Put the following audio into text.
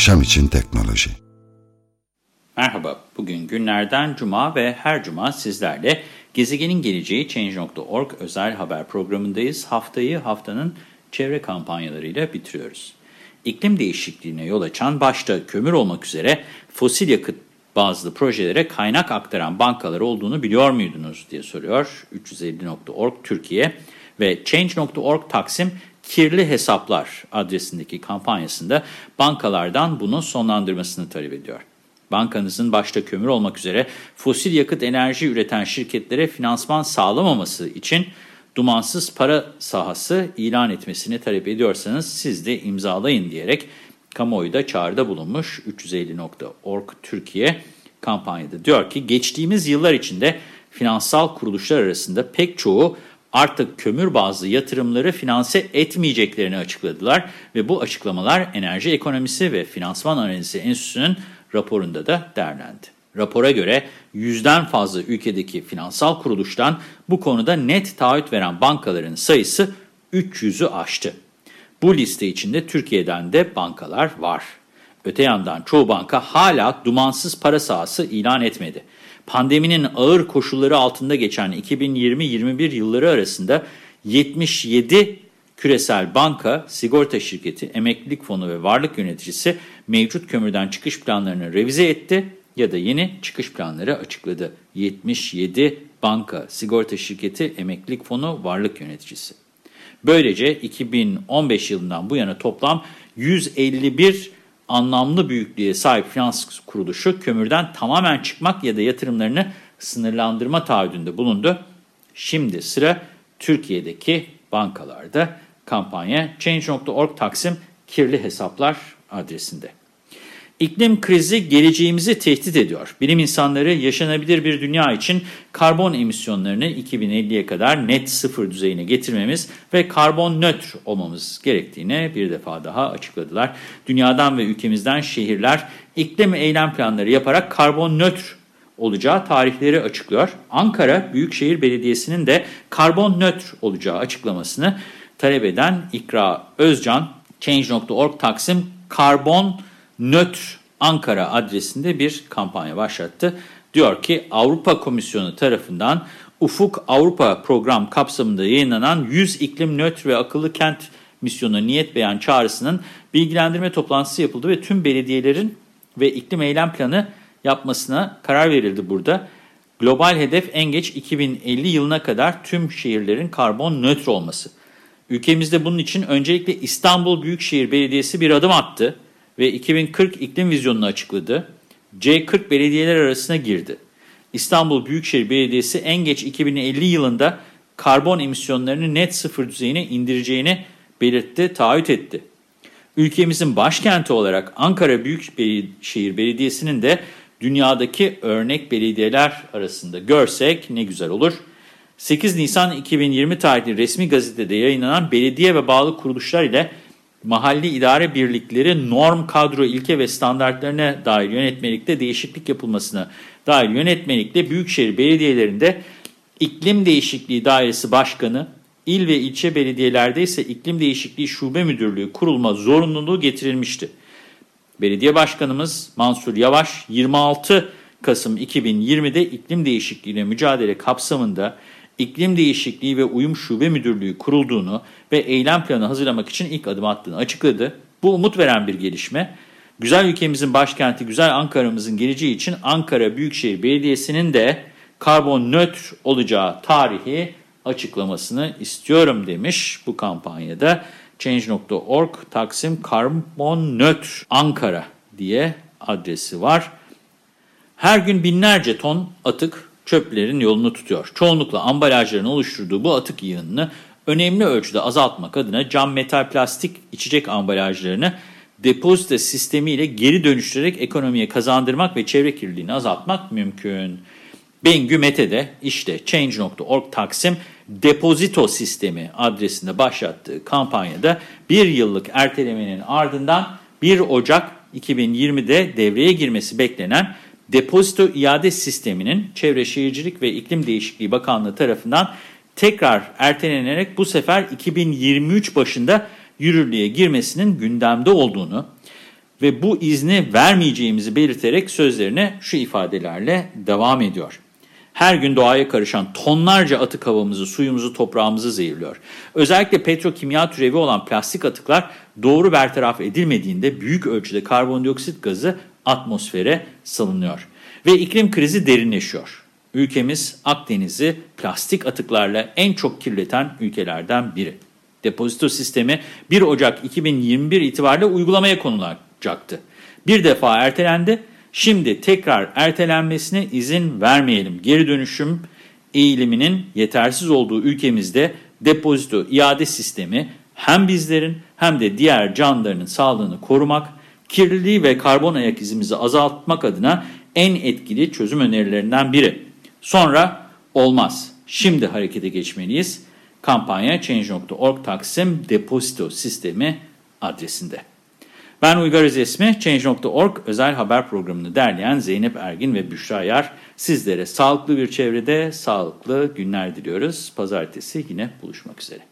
Yaşam için teknoloji. Merhaba, bugün günlerden cuma ve her cuma sizlerle Gezegenin Geleceği Change.org özel haber programındayız. Haftayı haftanın çevre kampanyalarıyla bitiriyoruz. İklim değişikliğine yol açan başta kömür olmak üzere fosil yakıt bazlı projelere kaynak aktaran bankalar olduğunu biliyor muydunuz diye soruyor 350.org Türkiye ve Change.org Taksim Kirli Hesaplar adresindeki kampanyasında bankalardan bunu sonlandırmasını talep ediyor. Bankanızın başta kömür olmak üzere fosil yakıt enerji üreten şirketlere finansman sağlamaması için dumansız para sahası ilan etmesini talep ediyorsanız siz de imzalayın diyerek kamuoyu da çağrıda bulunmuş 350.org Türkiye kampanyada diyor ki geçtiğimiz yıllar içinde finansal kuruluşlar arasında pek çoğu artık kömür bazlı yatırımları finanse etmeyeceklerini açıkladılar ve bu açıklamalar Enerji Ekonomisi ve Finansman Analizi Enstitüsü'nün raporunda da değerlendi. Rapora göre yüzden fazla ülkedeki finansal kuruluştan bu konuda net taahhüt veren bankaların sayısı 300'ü aştı. Bu liste içinde Türkiye'den de bankalar var. Öte yandan çoğu banka hala dumansız para sahası ilan etmedi. Pandeminin ağır koşulları altında geçen 2020-21 yılları arasında 77 küresel banka, sigorta şirketi, emeklilik fonu ve varlık yöneticisi mevcut kömürden çıkış planlarını revize etti ya da yeni çıkış planları açıkladı. 77 banka, sigorta şirketi, emeklilik fonu, varlık yöneticisi. Böylece 2015 yılından bu yana toplam 151 anlamlı büyüklüğe sahip finans kuruluşu kömürden tamamen çıkmak ya da yatırımlarını sınırlandırma taahhüdünde bulundu. Şimdi sıra Türkiye'deki bankalarda kampanya Change.org Taksim Kirli Hesaplar adresinde. İklim krizi geleceğimizi tehdit ediyor. Bilim insanları yaşanabilir bir dünya için karbon emisyonlarını 2050'ye kadar net sıfır düzeyine getirmemiz ve karbon nötr olmamız gerektiğini bir defa daha açıkladılar. Dünyadan ve ülkemizden şehirler iklim eylem planları yaparak karbon nötr olacağı tarihleri açıklıyor. Ankara Büyükşehir Belediyesi'nin de karbon nötr olacağı açıklamasını talep eden İkra Özcan, Change.org Taksim Karbon Nötr Ankara adresinde bir kampanya başlattı. Diyor ki Avrupa Komisyonu tarafından Ufuk Avrupa program kapsamında yayınlanan 100 iklim nötr ve akıllı kent misyonu niyet beyan çağrısının bilgilendirme toplantısı yapıldı ve tüm belediyelerin ve iklim eylem planı yapmasına karar verildi burada. Global hedef en geç 2050 yılına kadar tüm şehirlerin karbon nötr olması. Ülkemizde bunun için öncelikle İstanbul Büyükşehir Belediyesi bir adım attı ve 2040 iklim vizyonunu açıkladı. C40 belediyeler arasına girdi. İstanbul Büyükşehir Belediyesi en geç 2050 yılında karbon emisyonlarını net sıfır düzeyine indireceğini belirtti, taahhüt etti. Ülkemizin başkenti olarak Ankara Büyükşehir Belediyesi'nin de dünyadaki örnek belediyeler arasında görsek ne güzel olur. 8 Nisan 2020 tarihli resmi gazetede yayınlanan belediye ve bağlı kuruluşlar ile mahalli idare birlikleri norm, kadro, ilke ve standartlarına dair yönetmelikte değişiklik yapılmasına dair yönetmelikte Büyükşehir Belediyelerinde iklim değişikliği dairesi başkanı, il ve ilçe belediyelerde ise iklim değişikliği şube müdürlüğü kurulma zorunluluğu getirilmişti. Belediye Başkanımız Mansur Yavaş 26 Kasım 2020'de iklim değişikliğine mücadele kapsamında İklim Değişikliği ve Uyum Şube Müdürlüğü kurulduğunu ve eylem planı hazırlamak için ilk adım attığını açıkladı. Bu umut veren bir gelişme. Güzel ülkemizin başkenti, güzel Ankara'mızın geleceği için Ankara Büyükşehir Belediyesi'nin de karbon nötr olacağı tarihi açıklamasını istiyorum demiş bu kampanyada. Change.org Taksim Karbon Nötr Ankara diye adresi var. Her gün binlerce ton atık çöplerin yolunu tutuyor. Çoğunlukla ambalajların oluşturduğu bu atık yığınını önemli ölçüde azaltmak adına cam, metal, plastik içecek ambalajlarını depozito sistemiyle geri dönüştürerek ekonomiye kazandırmak ve çevre kirliliğini azaltmak mümkün. Bengü Mete'de işte Change.org Taksim Depozito Sistemi adresinde başlattığı kampanyada bir yıllık ertelemenin ardından 1 Ocak 2020'de devreye girmesi beklenen depozito iade sisteminin Çevre Şehircilik ve İklim Değişikliği Bakanlığı tarafından tekrar ertelenerek bu sefer 2023 başında yürürlüğe girmesinin gündemde olduğunu ve bu izni vermeyeceğimizi belirterek sözlerine şu ifadelerle devam ediyor. Her gün doğaya karışan tonlarca atık havamızı, suyumuzu, toprağımızı zehirliyor. Özellikle petrokimya türevi olan plastik atıklar doğru bertaraf edilmediğinde büyük ölçüde karbondioksit gazı atmosfere salınıyor. Ve iklim krizi derinleşiyor. Ülkemiz Akdeniz'i plastik atıklarla en çok kirleten ülkelerden biri. Depozito sistemi 1 Ocak 2021 itibariyle uygulamaya konulacaktı. Bir defa ertelendi, şimdi tekrar ertelenmesine izin vermeyelim. Geri dönüşüm eğiliminin yetersiz olduğu ülkemizde depozito iade sistemi hem bizlerin hem de diğer canlıların sağlığını korumak, kirliliği ve karbon ayak izimizi azaltmak adına en etkili çözüm önerilerinden biri. Sonra olmaz. Şimdi harekete geçmeliyiz. Kampanya Change.org Taksim Depozito Sistemi adresinde. Ben Uygar Özesmi, Change.org özel haber programını derleyen Zeynep Ergin ve Büşra Yar. Sizlere sağlıklı bir çevrede sağlıklı günler diliyoruz. Pazartesi yine buluşmak üzere.